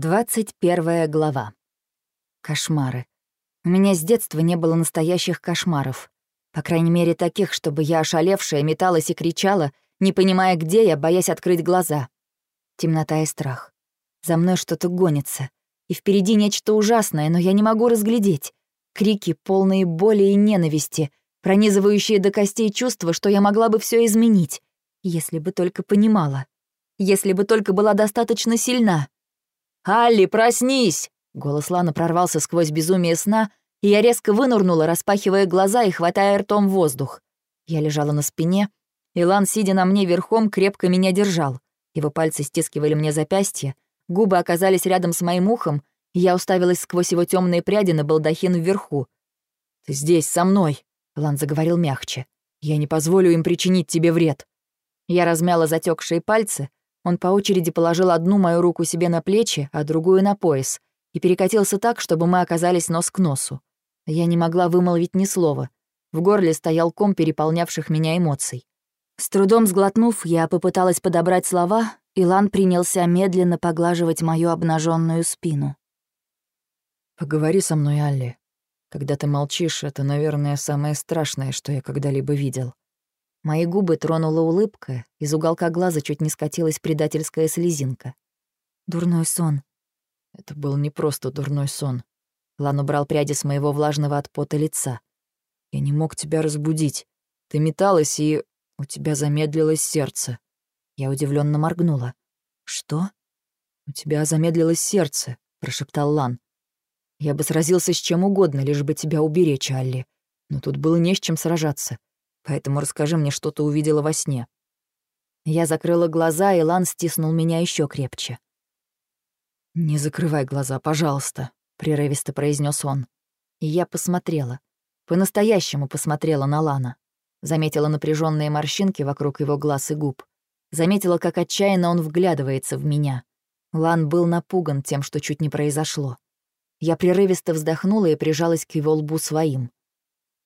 Двадцать первая глава. Кошмары. У меня с детства не было настоящих кошмаров. По крайней мере, таких, чтобы я ошалевшая металась и кричала, не понимая, где я, боясь открыть глаза. Темнота и страх. За мной что-то гонится. И впереди нечто ужасное, но я не могу разглядеть. Крики, полные боли и ненависти, пронизывающие до костей чувства, что я могла бы все изменить, если бы только понимала. Если бы только была достаточно сильна. «Алли, проснись!» Голос Лана прорвался сквозь безумие сна, и я резко вынурнула, распахивая глаза и хватая ртом воздух. Я лежала на спине, и Лан, сидя на мне верхом, крепко меня держал. Его пальцы стискивали мне запястье, губы оказались рядом с моим ухом, и я уставилась сквозь его темные пряди на балдахин вверху. «Ты здесь, со мной!» — Лан заговорил мягче. «Я не позволю им причинить тебе вред». Я размяла затекшие пальцы, он по очереди положил одну мою руку себе на плечи, а другую на пояс, и перекатился так, чтобы мы оказались нос к носу. Я не могла вымолвить ни слова. В горле стоял ком переполнявших меня эмоций. С трудом сглотнув, я попыталась подобрать слова, и Лан принялся медленно поглаживать мою обнаженную спину. «Поговори со мной, Алли. Когда ты молчишь, это, наверное, самое страшное, что я когда-либо видел. Мои губы тронула улыбка, из уголка глаза чуть не скатилась предательская слезинка. Дурной сон. Это был не просто дурной сон. Лан убрал пряди с моего влажного от пота лица. Я не мог тебя разбудить. Ты металась, и у тебя замедлилось сердце. Я удивленно моргнула. «Что?» «У тебя замедлилось сердце», — прошептал Лан. «Я бы сразился с чем угодно, лишь бы тебя уберечь, Алли. Но тут было не с чем сражаться. Поэтому расскажи мне, что ты увидела во сне». Я закрыла глаза, и Лан стиснул меня еще крепче. «Не закрывай глаза, пожалуйста», — прерывисто произнес он. И я посмотрела. По-настоящему посмотрела на Лана. Заметила напряженные морщинки вокруг его глаз и губ. Заметила, как отчаянно он вглядывается в меня. Лан был напуган тем, что чуть не произошло. Я прерывисто вздохнула и прижалась к его лбу своим.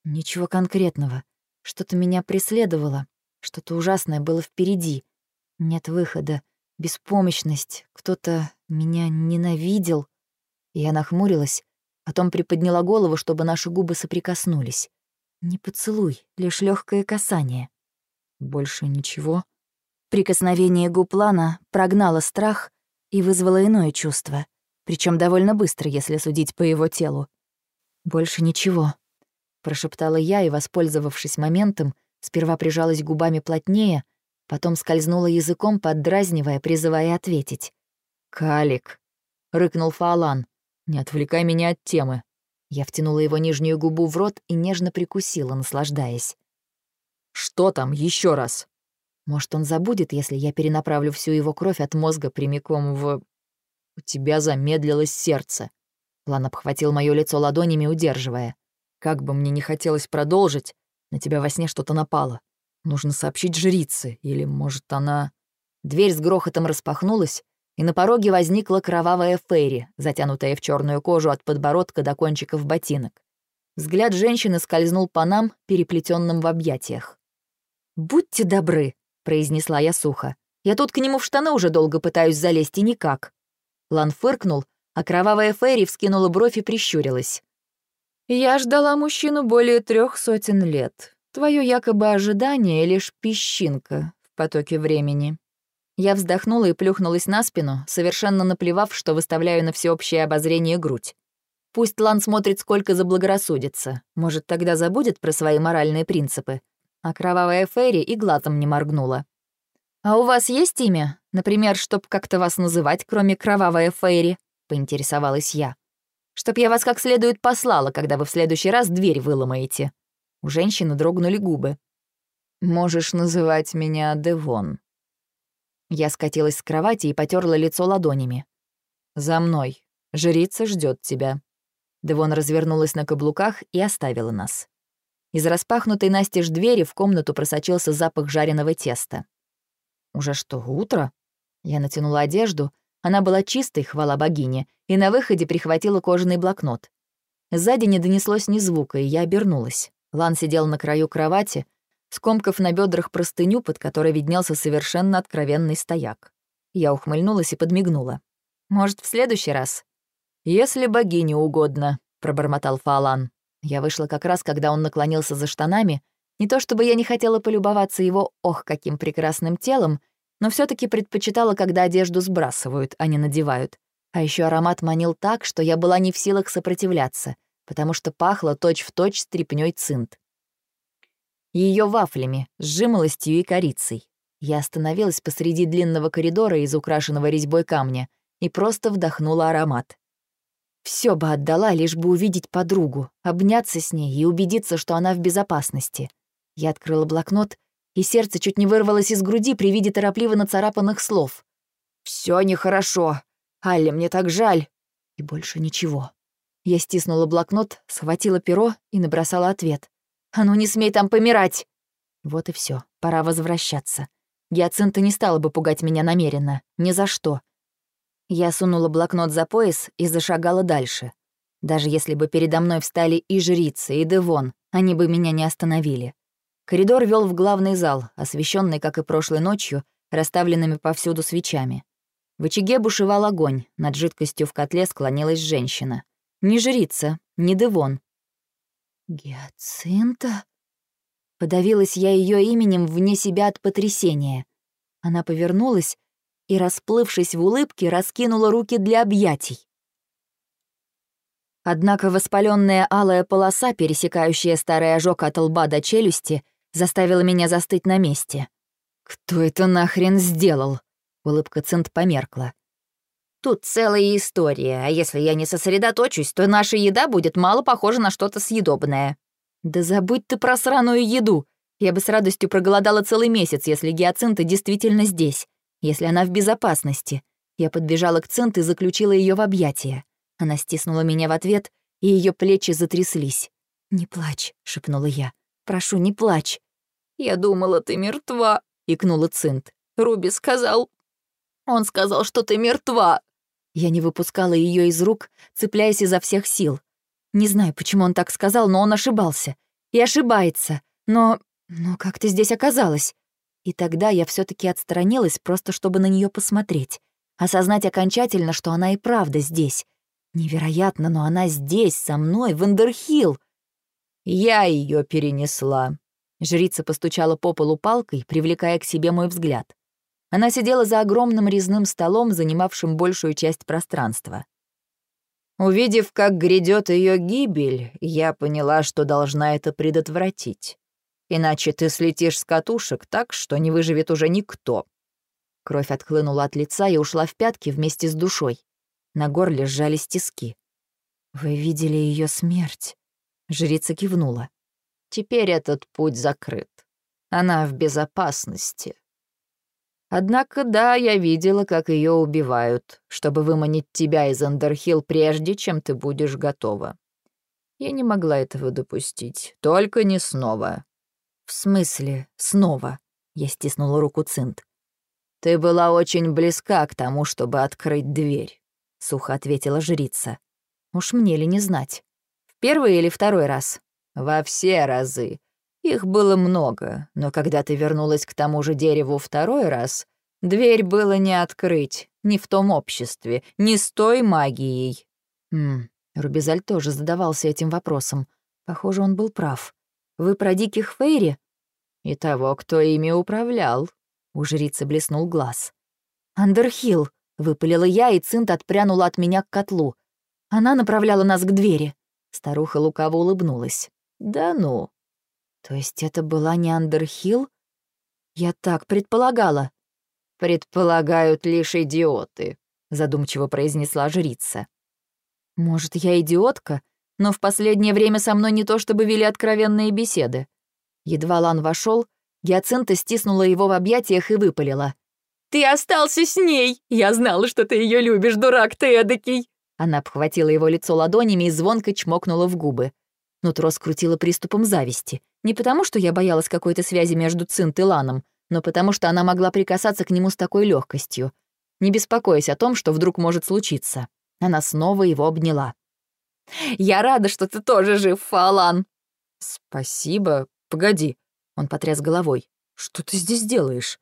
Ничего конкретного. Что-то меня преследовало, что-то ужасное было впереди. Нет выхода, беспомощность, кто-то меня ненавидел. Я нахмурилась, потом приподняла голову, чтобы наши губы соприкоснулись. Не поцелуй, лишь легкое касание. Больше ничего. Прикосновение губ Лана прогнало страх и вызвало иное чувство, причем довольно быстро, если судить по его телу. Больше ничего прошептала я и, воспользовавшись моментом, сперва прижалась губами плотнее, потом скользнула языком, поддразнивая, призывая ответить. «Калик!» — рыкнул Фаолан. «Не отвлекай меня от темы». Я втянула его нижнюю губу в рот и нежно прикусила, наслаждаясь. «Что там еще раз?» Может, он забудет, если я перенаправлю всю его кровь от мозга прямиком в... У тебя замедлилось сердце. Лан обхватил моё лицо ладонями, удерживая. Как бы мне не хотелось продолжить, на тебя во сне что-то напало. Нужно сообщить жрице, или, может, она...» Дверь с грохотом распахнулась, и на пороге возникла кровавая Фейри, затянутая в черную кожу от подбородка до кончиков ботинок. Взгляд женщины скользнул по нам, переплетенным в объятиях. «Будьте добры», — произнесла я сухо. «Я тут к нему в штаны уже долго пытаюсь залезть, и никак». Лан фыркнул, а кровавая Фейри вскинула бровь и прищурилась. Я ждала мужчину более трех сотен лет. Твое якобы ожидание — лишь песчинка в потоке времени». Я вздохнула и плюхнулась на спину, совершенно наплевав, что выставляю на всеобщее обозрение грудь. Пусть Лан смотрит, сколько заблагорассудится. Может, тогда забудет про свои моральные принципы. А кровавая Ферри и глазом не моргнула. «А у вас есть имя? Например, чтоб как-то вас называть, кроме кровавая Фейри?» — поинтересовалась я чтоб я вас как следует послала, когда вы в следующий раз дверь выломаете». У женщины дрогнули губы. «Можешь называть меня Девон». Я скатилась с кровати и потерла лицо ладонями. «За мной. Жрица ждет тебя». Девон развернулась на каблуках и оставила нас. Из распахнутой настежь двери в комнату просочился запах жареного теста. «Уже что, утро?» Я натянула одежду, она была чистой, хвала богине, и на выходе прихватила кожаный блокнот. Сзади не донеслось ни звука, и я обернулась. Лан сидел на краю кровати, скомкав на бедрах простыню, под которой виднелся совершенно откровенный стояк. Я ухмыльнулась и подмигнула. Может, в следующий раз?» «Если богине угодно», — пробормотал Фалан. Я вышла как раз, когда он наклонился за штанами. Не то чтобы я не хотела полюбоваться его, ох, каким прекрасным телом, но все таки предпочитала, когда одежду сбрасывают, а не надевают. А еще аромат манил так, что я была не в силах сопротивляться, потому что пахло точь-в-точь стрипнёй цинт. Ее вафлями, с жимолостью и корицей. Я остановилась посреди длинного коридора из украшенного резьбой камня и просто вдохнула аромат. Все бы отдала, лишь бы увидеть подругу, обняться с ней и убедиться, что она в безопасности. Я открыла блокнот, и сердце чуть не вырвалось из груди при виде торопливо нацарапанных слов. Все нехорошо. Алли, мне так жаль». И больше ничего. Я стиснула блокнот, схватила перо и набросала ответ. «А ну не смей там помирать!» Вот и все. пора возвращаться. Гиацинта не стала бы пугать меня намеренно. Ни за что. Я сунула блокнот за пояс и зашагала дальше. Даже если бы передо мной встали и жрицы, и Девон, они бы меня не остановили. Коридор вел в главный зал, освещенный, как и прошлой ночью, расставленными повсюду свечами. В очаге бушевал огонь, над жидкостью в котле склонилась женщина. Не жрица, не Девон. «Гиацинта?» Подавилась я ее именем вне себя от потрясения. Она повернулась и, расплывшись в улыбке, раскинула руки для объятий. Однако воспаленная алая полоса, пересекающая старый ожог от лба до челюсти, заставила меня застыть на месте. «Кто это нахрен сделал?» Улыбка Цент померкла. «Тут целая история, а если я не сосредоточусь, то наша еда будет мало похожа на что-то съедобное». «Да забудь ты про сраную еду. Я бы с радостью проголодала целый месяц, если гиацинта действительно здесь, если она в безопасности». Я подбежала к Цент и заключила ее в объятия. Она стиснула меня в ответ, и ее плечи затряслись. «Не плачь», — шепнула я. «Прошу, не плачь». «Я думала, ты мертва», — икнула Цинт. «Руби сказал... Он сказал, что ты мертва». Я не выпускала ее из рук, цепляясь изо всех сил. Не знаю, почему он так сказал, но он ошибался. И ошибается. Но... Но как ты здесь оказалась? И тогда я все таки отстранилась, просто чтобы на нее посмотреть. Осознать окончательно, что она и правда здесь. Невероятно, но она здесь, со мной, в Эндерхилл. Я ее перенесла. Жрица постучала по полу палкой, привлекая к себе мой взгляд. Она сидела за огромным резным столом, занимавшим большую часть пространства. Увидев, как грядет ее гибель, я поняла, что должна это предотвратить. Иначе ты слетишь с катушек так, что не выживет уже никто. Кровь отхлынула от лица и ушла в пятки вместе с душой. На горле сжались тиски. «Вы видели ее смерть?» Жрица кивнула. «Теперь этот путь закрыт. Она в безопасности. Однако да, я видела, как ее убивают, чтобы выманить тебя из Андерхилл прежде, чем ты будешь готова. Я не могла этого допустить. Только не снова». «В смысле снова?» Я стиснула руку Цинт. «Ты была очень близка к тому, чтобы открыть дверь» сухо ответила жрица. Уж мне ли не знать. Первый или второй раз? Во все разы. Их было много, но когда ты вернулась к тому же дереву второй раз, дверь было не открыть, ни в том обществе, ни с той магией. Хм, Рубизаль тоже задавался этим вопросом. Похоже, он был прав. Вы про диких фейри? И того, кто ими управлял. У жрицы блеснул глаз. Андерхилл, Выпалила я, и Цинт отпрянула от меня к котлу. Она направляла нас к двери. Старуха лукаво улыбнулась. «Да ну». «То есть это была не Андерхилл?» «Я так предполагала». «Предполагают лишь идиоты», — задумчиво произнесла жрица. «Может, я идиотка, но в последнее время со мной не то чтобы вели откровенные беседы». Едва Лан вошел, Гиацинта стиснула его в объятиях и выпалила. «Ты остался с ней! Я знала, что ты ее любишь, дурак ты эдакий!» Она обхватила его лицо ладонями и звонко чмокнула в губы. Нутро скрутило приступом зависти. Не потому, что я боялась какой-то связи между Цинт и Ланом, но потому, что она могла прикасаться к нему с такой легкостью, не беспокоясь о том, что вдруг может случиться. Она снова его обняла. «Я рада, что ты тоже жив, Фалан!» «Спасибо. Погоди». Он потряс головой. «Что ты здесь делаешь?»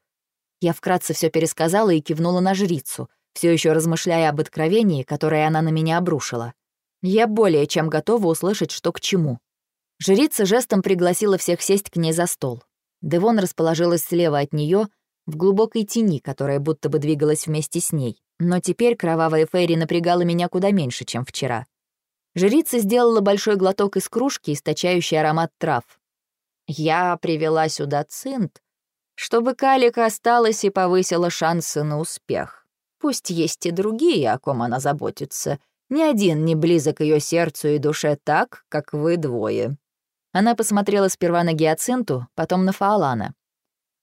Я вкратце все пересказала и кивнула на жрицу. Все еще размышляя об откровении, которое она на меня обрушила. Я более чем готова услышать, что к чему. Жрица жестом пригласила всех сесть к ней за стол. Девон расположилась слева от нее в глубокой тени, которая будто бы двигалась вместе с ней. Но теперь кровавая Фейри напрягала меня куда меньше, чем вчера. Жрица сделала большой глоток из кружки, источающий аромат трав. «Я привела сюда цинт, чтобы Калика осталась и повысила шансы на успех. Пусть есть и другие, о ком она заботится. Ни один не близок ее сердцу и душе так, как вы двое». Она посмотрела сперва на Гиацинту, потом на Фаолана.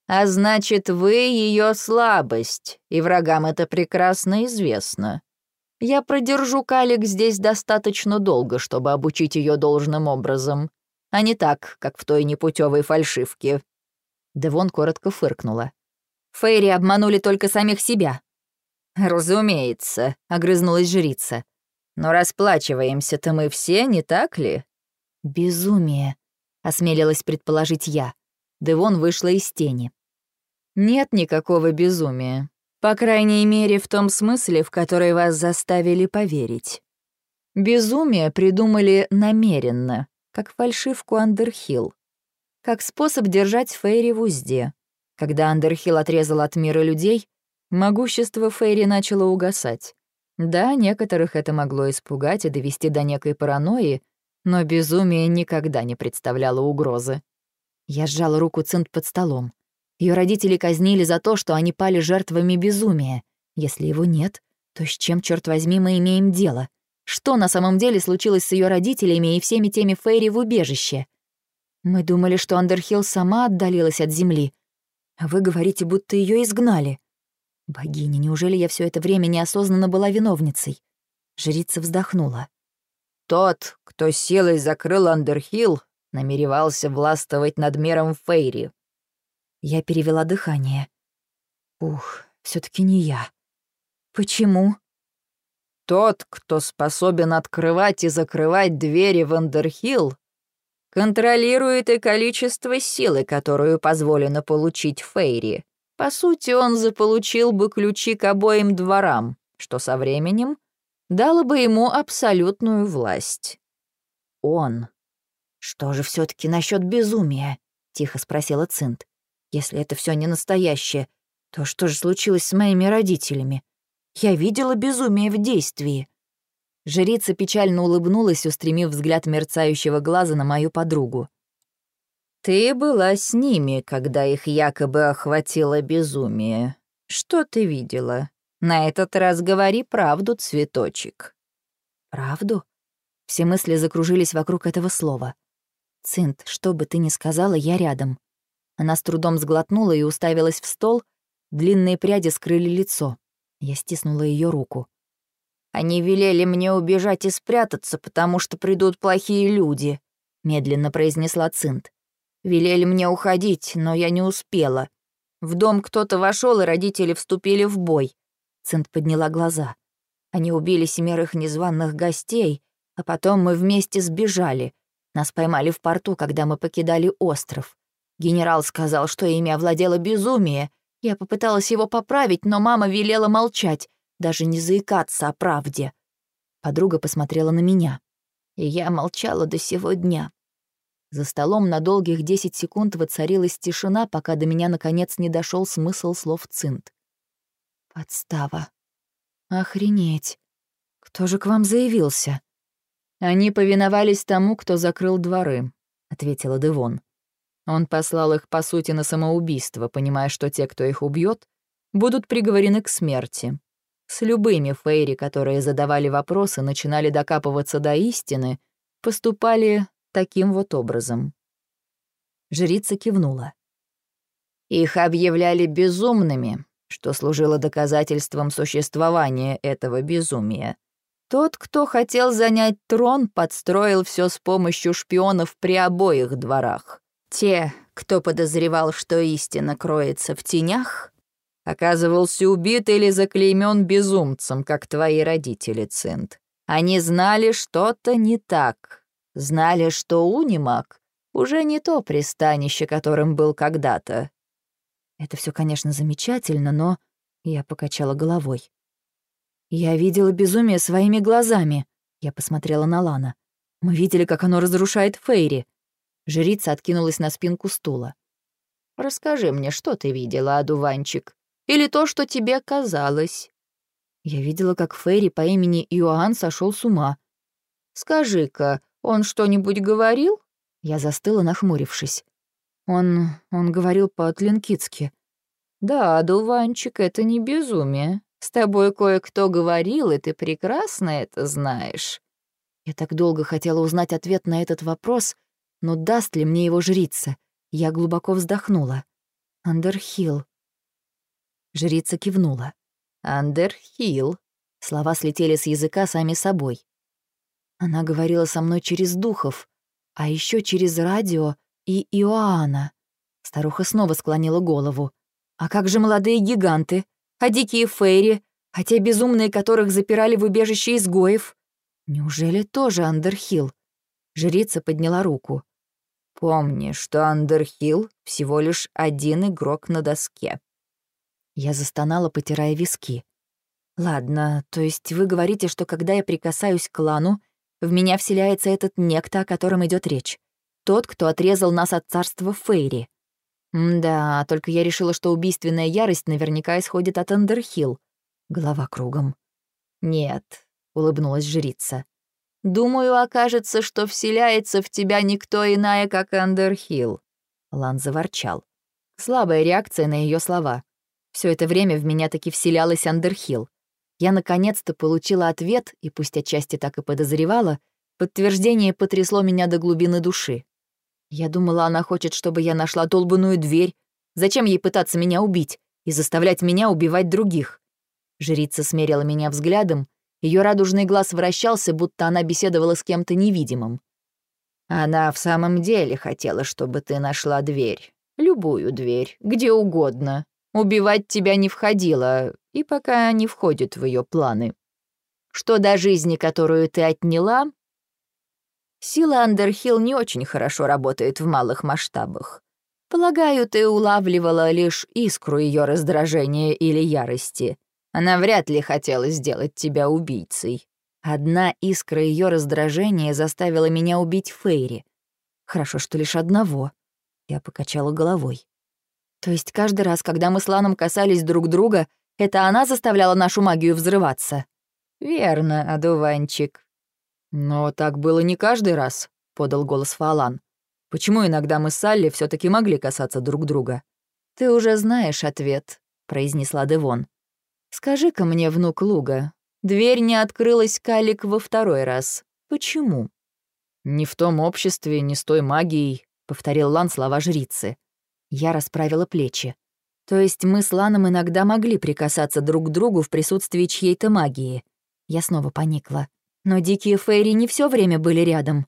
«А значит, вы ее слабость, и врагам это прекрасно известно. Я продержу Калик здесь достаточно долго, чтобы обучить ее должным образом, а не так, как в той непутевой фальшивке». Девон коротко фыркнула. «Фейри обманули только самих себя». «Разумеется», — огрызнулась жрица. «Но расплачиваемся-то мы все, не так ли?» «Безумие», — осмелилась предположить я. Девон вышла из тени. «Нет никакого безумия. По крайней мере, в том смысле, в который вас заставили поверить. Безумие придумали намеренно, как фальшивку Андерхилл. Как способ держать Фейри в узде. Когда Андерхилл отрезал от мира людей, могущество Фейри начало угасать. Да, некоторых это могло испугать и довести до некой паранойи, но безумие никогда не представляло угрозы. Я сжала руку Цинт под столом. Ее родители казнили за то, что они пали жертвами безумия. Если его нет, то с чем, черт возьми, мы имеем дело? Что на самом деле случилось с ее родителями и всеми теми Фейри в убежище? Мы думали, что Андерхилл сама отдалилась от земли. А вы говорите, будто ее изгнали. Богиня, неужели я все это время неосознанно была виновницей? Жрица вздохнула. Тот, кто силой закрыл Андерхилл, намеревался властвовать над миром Фейри. Я перевела дыхание. Ух, все таки не я. Почему? Тот, кто способен открывать и закрывать двери в Андерхилл, контролирует и количество силы, которую позволено получить Фейри. По сути, он заполучил бы ключи к обоим дворам, что со временем дало бы ему абсолютную власть. Он. Что же все таки насчет безумия? тихо спросила Цинт. Если это все не настоящее, то что же случилось с моими родителями? Я видела безумие в действии. Жрица печально улыбнулась, устремив взгляд мерцающего глаза на мою подругу. «Ты была с ними, когда их якобы охватило безумие. Что ты видела?» На этот раз говори правду, цветочек». «Правду?» Все мысли закружились вокруг этого слова. «Цинт, что бы ты ни сказала, я рядом». Она с трудом сглотнула и уставилась в стол, длинные пряди скрыли лицо. Я стиснула ее руку. «Они велели мне убежать и спрятаться, потому что придут плохие люди», — медленно произнесла Цинт. «Велели мне уходить, но я не успела. В дом кто-то вошел, и родители вступили в бой. Цент подняла глаза. Они убили семерых незваных гостей, а потом мы вместе сбежали. Нас поймали в порту, когда мы покидали остров. Генерал сказал, что ими овладело безумие. Я попыталась его поправить, но мама велела молчать, даже не заикаться о правде. Подруга посмотрела на меня. И я молчала до сего дня. За столом на долгих десять секунд воцарилась тишина, пока до меня наконец не дошел смысл слов Цинт. Подстава. Охренеть. Кто же к вам заявился? Они повиновались тому, кто закрыл дворы, ответила Девон. Он послал их, по сути, на самоубийство, понимая, что те, кто их убьет, будут приговорены к смерти. С любыми фейри, которые задавали вопросы, начинали докапываться до истины, поступали таким вот образом. Жрица кивнула. Их объявляли безумными, что служило доказательством существования этого безумия. Тот, кто хотел занять трон, подстроил все с помощью шпионов при обоих дворах. Те, кто подозревал, что истина кроется в тенях, оказывался убит или заклеймен безумцем, как твои родители, Цинт. Они знали что-то не так, знали, что Унимак уже не то пристанище, которым был когда-то, это все, конечно, замечательно, но... Я покачала головой. Я видела безумие своими глазами. Я посмотрела на Лана. Мы видели, как оно разрушает Фейри. Жрица откинулась на спинку стула. «Расскажи мне, что ты видела, одуванчик? Или то, что тебе казалось?» Я видела, как Фейри по имени Иоанн сошел с ума. «Скажи-ка, он что-нибудь говорил?» Я застыла, нахмурившись. Он... он говорил по-тлинкитски. «Да, одуванчик, это не безумие. С тобой кое-кто говорил, и ты прекрасно это знаешь». Я так долго хотела узнать ответ на этот вопрос, но даст ли мне его жрица? Я глубоко вздохнула. Андерхилл. Жрица кивнула. Андерхилл. Слова слетели с языка сами собой. Она говорила со мной через духов, а еще через радио и Иоанна. Старуха снова склонила голову. А как же молодые гиганты? А дикие фейри? А те безумные, которых запирали в убежище изгоев? Неужели тоже Андерхилл? Жрица подняла руку. «Помни, что Андерхилл всего лишь один игрок на доске». Я застонала, потирая виски. «Ладно, то есть вы говорите, что когда я прикасаюсь к клану, в меня вселяется этот некто, о котором идет речь. Тот, кто отрезал нас от царства Фейри. да, только я решила, что убийственная ярость наверняка исходит от Андерхилл. Голова кругом. «Нет», — улыбнулась жрица. «Думаю, окажется, что вселяется в тебя никто иная, как Андерхилл». Лан заворчал. Слабая реакция на ее слова. Все это время в меня таки вселялась Андерхилл. Я наконец-то получила ответ, и пусть отчасти так и подозревала, подтверждение потрясло меня до глубины души. Я думала, она хочет, чтобы я нашла долбанную дверь. Зачем ей пытаться меня убить и заставлять меня убивать других? Жрица смерила меня взглядом, ее радужный глаз вращался, будто она беседовала с кем-то невидимым. «Она в самом деле хотела, чтобы ты нашла дверь. Любую дверь, где угодно, Убивать тебя не входило, и пока не входит в ее планы. Что до жизни, которую ты отняла, сила Андерхилл не очень хорошо работает в малых масштабах. Полагаю, ты улавливала лишь искру ее раздражения или ярости. Она вряд ли хотела сделать тебя убийцей. Одна искра ее раздражения заставила меня убить Фейри. Хорошо, что лишь одного. Я покачала головой. То есть каждый раз, когда мы с Ланом касались друг друга, это она заставляла нашу магию взрываться? Верно, одуванчик. Но так было не каждый раз, подал голос Фалан. Почему иногда мы с Салли все таки могли касаться друг друга? Ты уже знаешь ответ, произнесла Девон. Скажи-ка мне, внук Луга, дверь не открылась Калик во второй раз. Почему? «Не в том обществе, не с той магией», — повторил Лан слова жрицы. Я расправила плечи. То есть мы с Ланом иногда могли прикасаться друг к другу в присутствии чьей-то магии. Я снова поникла. Но дикие фейри не все время были рядом.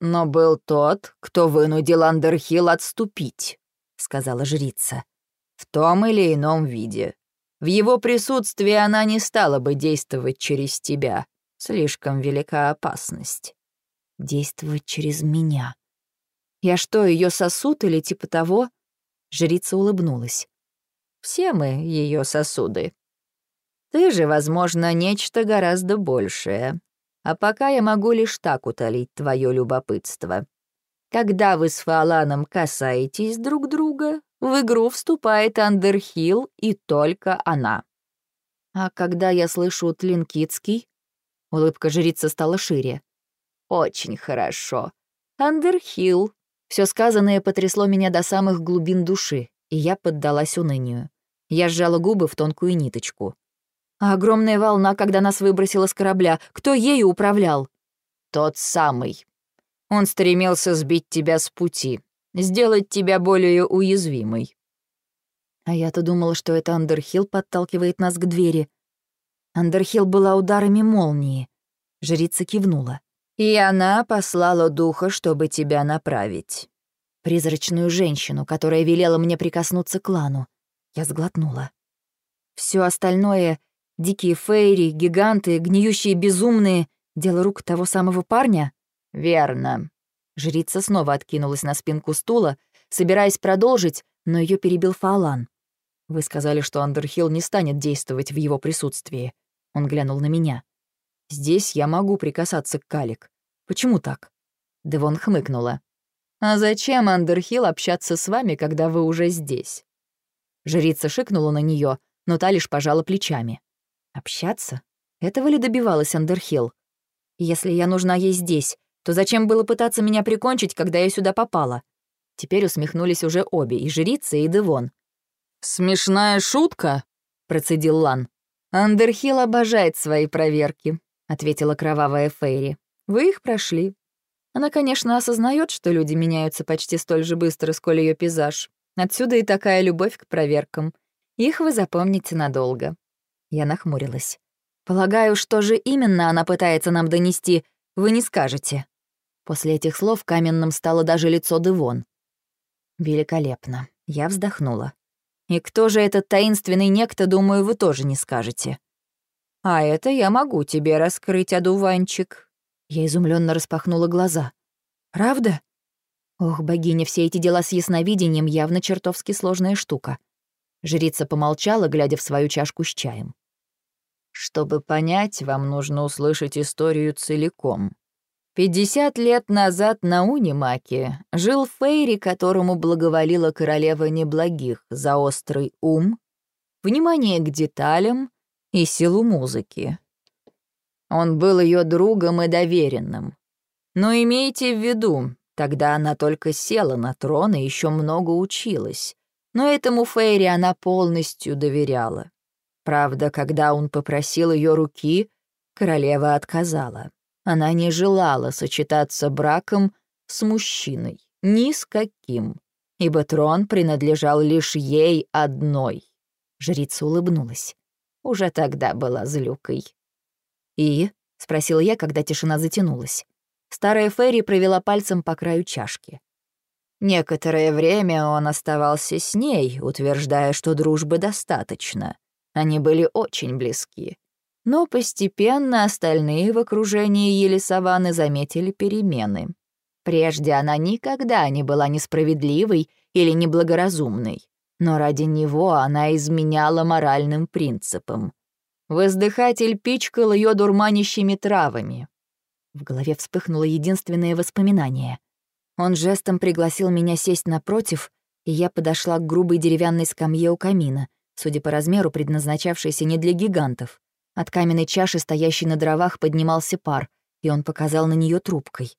«Но был тот, кто вынудил Андерхилл отступить», — сказала жрица. «В том или ином виде. В его присутствии она не стала бы действовать через тебя. Слишком велика опасность». «Действовать через меня. Я что, ее сосуд или типа того?» Жрица улыбнулась. «Все мы ее сосуды. Ты же, возможно, нечто гораздо большее. А пока я могу лишь так утолить твое любопытство. Когда вы с Фаланом касаетесь друг друга, в игру вступает Андерхилл и только она. А когда я слышу Тлинкитский, улыбка жрицы стала шире. Очень хорошо. Андерхилл все сказанное потрясло меня до самых глубин души, и я поддалась унынию. Я сжала губы в тонкую ниточку. А огромная волна, когда нас выбросила с корабля, кто ею управлял? Тот самый. Он стремился сбить тебя с пути, сделать тебя более уязвимой. А я-то думала, что это Андерхилл подталкивает нас к двери. Андерхилл была ударами молнии. Жрица кивнула. И она послала духа, чтобы тебя направить. Призрачную женщину, которая велела мне прикоснуться к клану. Я сглотнула. Все остальное — дикие фейри, гиганты, гниющие безумные — дело рук того самого парня? Верно. Жрица снова откинулась на спинку стула, собираясь продолжить, но ее перебил Фаолан. Вы сказали, что Андерхилл не станет действовать в его присутствии. Он глянул на меня. «Здесь я могу прикасаться к Калик. Почему так?» Девон хмыкнула. «А зачем, Андерхилл, общаться с вами, когда вы уже здесь?» Жрица шикнула на нее, но та лишь пожала плечами. «Общаться? Этого ли добивалась Андерхилл? Если я нужна ей здесь, то зачем было пытаться меня прикончить, когда я сюда попала?» Теперь усмехнулись уже обе, и жрица, и Девон. «Смешная шутка?» — процедил Лан. «Андерхилл обожает свои проверки», — ответила кровавая Фейри. «Вы их прошли. Она, конечно, осознает, что люди меняются почти столь же быстро, сколь ее пейзаж. Отсюда и такая любовь к проверкам. Их вы запомните надолго». Я нахмурилась. «Полагаю, что же именно она пытается нам донести, вы не скажете». После этих слов каменным стало даже лицо Девон. «Великолепно». Я вздохнула. «И кто же этот таинственный некто, думаю, вы тоже не скажете». «А это я могу тебе раскрыть, одуванчик». Я изумленно распахнула глаза. «Правда?» Ох, богиня, все эти дела с ясновидением явно чертовски сложная штука. Жрица помолчала, глядя в свою чашку с чаем. «Чтобы понять, вам нужно услышать историю целиком. Пятьдесят лет назад на Унимаке жил Фейри, которому благоволила королева неблагих за острый ум, внимание к деталям и силу музыки. Он был ее другом и доверенным. Но имейте в виду, тогда она только села на трон и еще много училась. Но этому Фейри она полностью доверяла. Правда, когда он попросил ее руки, королева отказала. Она не желала сочетаться браком с мужчиной, ни с каким, ибо трон принадлежал лишь ей одной. Жрица улыбнулась. Уже тогда была злюкой. «И?» — спросил я, когда тишина затянулась. Старая Ферри провела пальцем по краю чашки. Некоторое время он оставался с ней, утверждая, что дружбы достаточно. Они были очень близки. Но постепенно остальные в окружении Елисаваны заметили перемены. Прежде она никогда не была несправедливой или неблагоразумной, но ради него она изменяла моральным принципам. Воздыхатель пичкал ее дурманящими травами. В голове вспыхнуло единственное воспоминание. Он жестом пригласил меня сесть напротив, и я подошла к грубой деревянной скамье у камина, судя по размеру, предназначавшейся не для гигантов. От каменной чаши, стоящей на дровах, поднимался пар, и он показал на нее трубкой.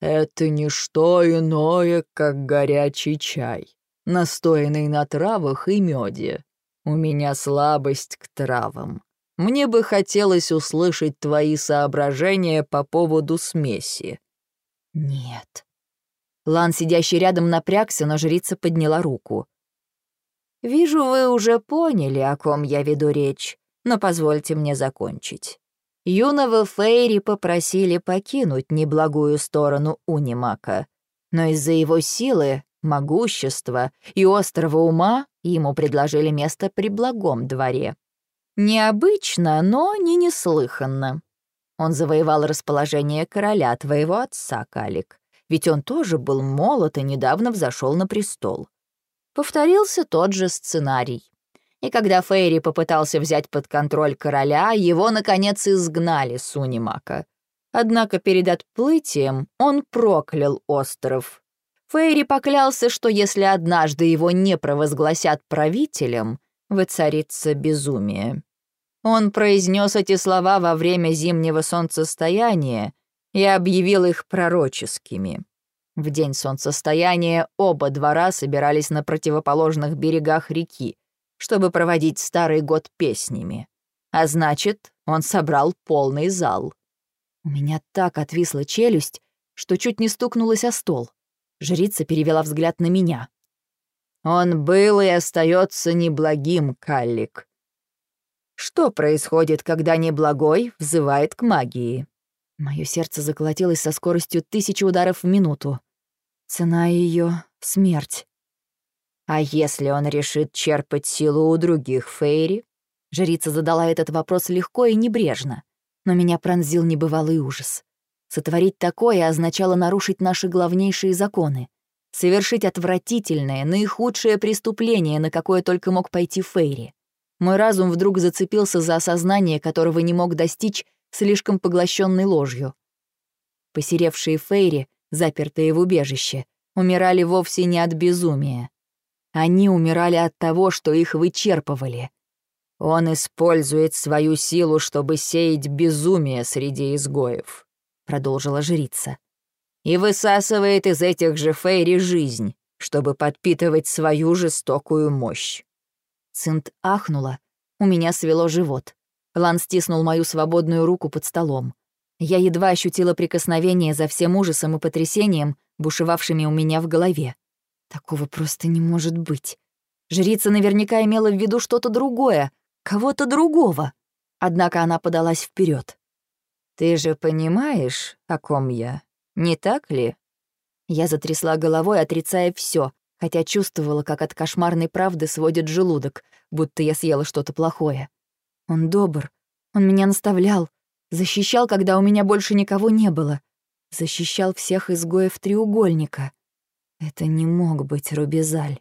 «Это не что иное, как горячий чай, настоянный на травах и меде. У меня слабость к травам. Мне бы хотелось услышать твои соображения по поводу смеси». «Нет». Лан, сидящий рядом, напрягся, но жрица подняла руку. «Вижу, вы уже поняли, о ком я веду речь но позвольте мне закончить. Юного Фейри попросили покинуть неблагую сторону Унимака, но из-за его силы, могущества и острого ума ему предложили место при благом дворе. Необычно, но не неслыханно. Он завоевал расположение короля твоего отца, Калик, ведь он тоже был молод и недавно взошел на престол. Повторился тот же сценарий и когда Фейри попытался взять под контроль короля, его, наконец, изгнали с Унимака. Однако перед отплытием он проклял остров. Фейри поклялся, что если однажды его не провозгласят правителем, воцарится безумие. Он произнес эти слова во время зимнего солнцестояния и объявил их пророческими. В день солнцестояния оба двора собирались на противоположных берегах реки, чтобы проводить старый год песнями. А значит, он собрал полный зал. У меня так отвисла челюсть, что чуть не стукнулась о стол. Жрица перевела взгляд на меня. Он был и остается неблагим, Каллик. Что происходит, когда неблагой взывает к магии? Мое сердце заколотилось со скоростью тысячи ударов в минуту. Цена ее — смерть. А если он решит черпать силу у других Фейри? Жрица задала этот вопрос легко и небрежно, но меня пронзил небывалый ужас. Сотворить такое означало нарушить наши главнейшие законы, совершить отвратительное, наихудшее преступление, на какое только мог пойти Фейри. Мой разум вдруг зацепился за осознание, которого не мог достичь, слишком поглощенный ложью. Посеревшие Фейри, запертые в убежище, умирали вовсе не от безумия. Они умирали от того, что их вычерпывали. «Он использует свою силу, чтобы сеять безумие среди изгоев», — продолжила жрица. «И высасывает из этих же Фейри жизнь, чтобы подпитывать свою жестокую мощь». Цинт ахнула, у меня свело живот. Лан стиснул мою свободную руку под столом. Я едва ощутила прикосновение за всем ужасом и потрясением, бушевавшими у меня в голове. Такого просто не может быть. Жрица наверняка имела в виду что-то другое, кого-то другого. Однако она подалась вперед. «Ты же понимаешь, о ком я, не так ли?» Я затрясла головой, отрицая все, хотя чувствовала, как от кошмарной правды сводит желудок, будто я съела что-то плохое. Он добр, он меня наставлял, защищал, когда у меня больше никого не было, защищал всех изгоев треугольника. Это не мог быть Рубизаль.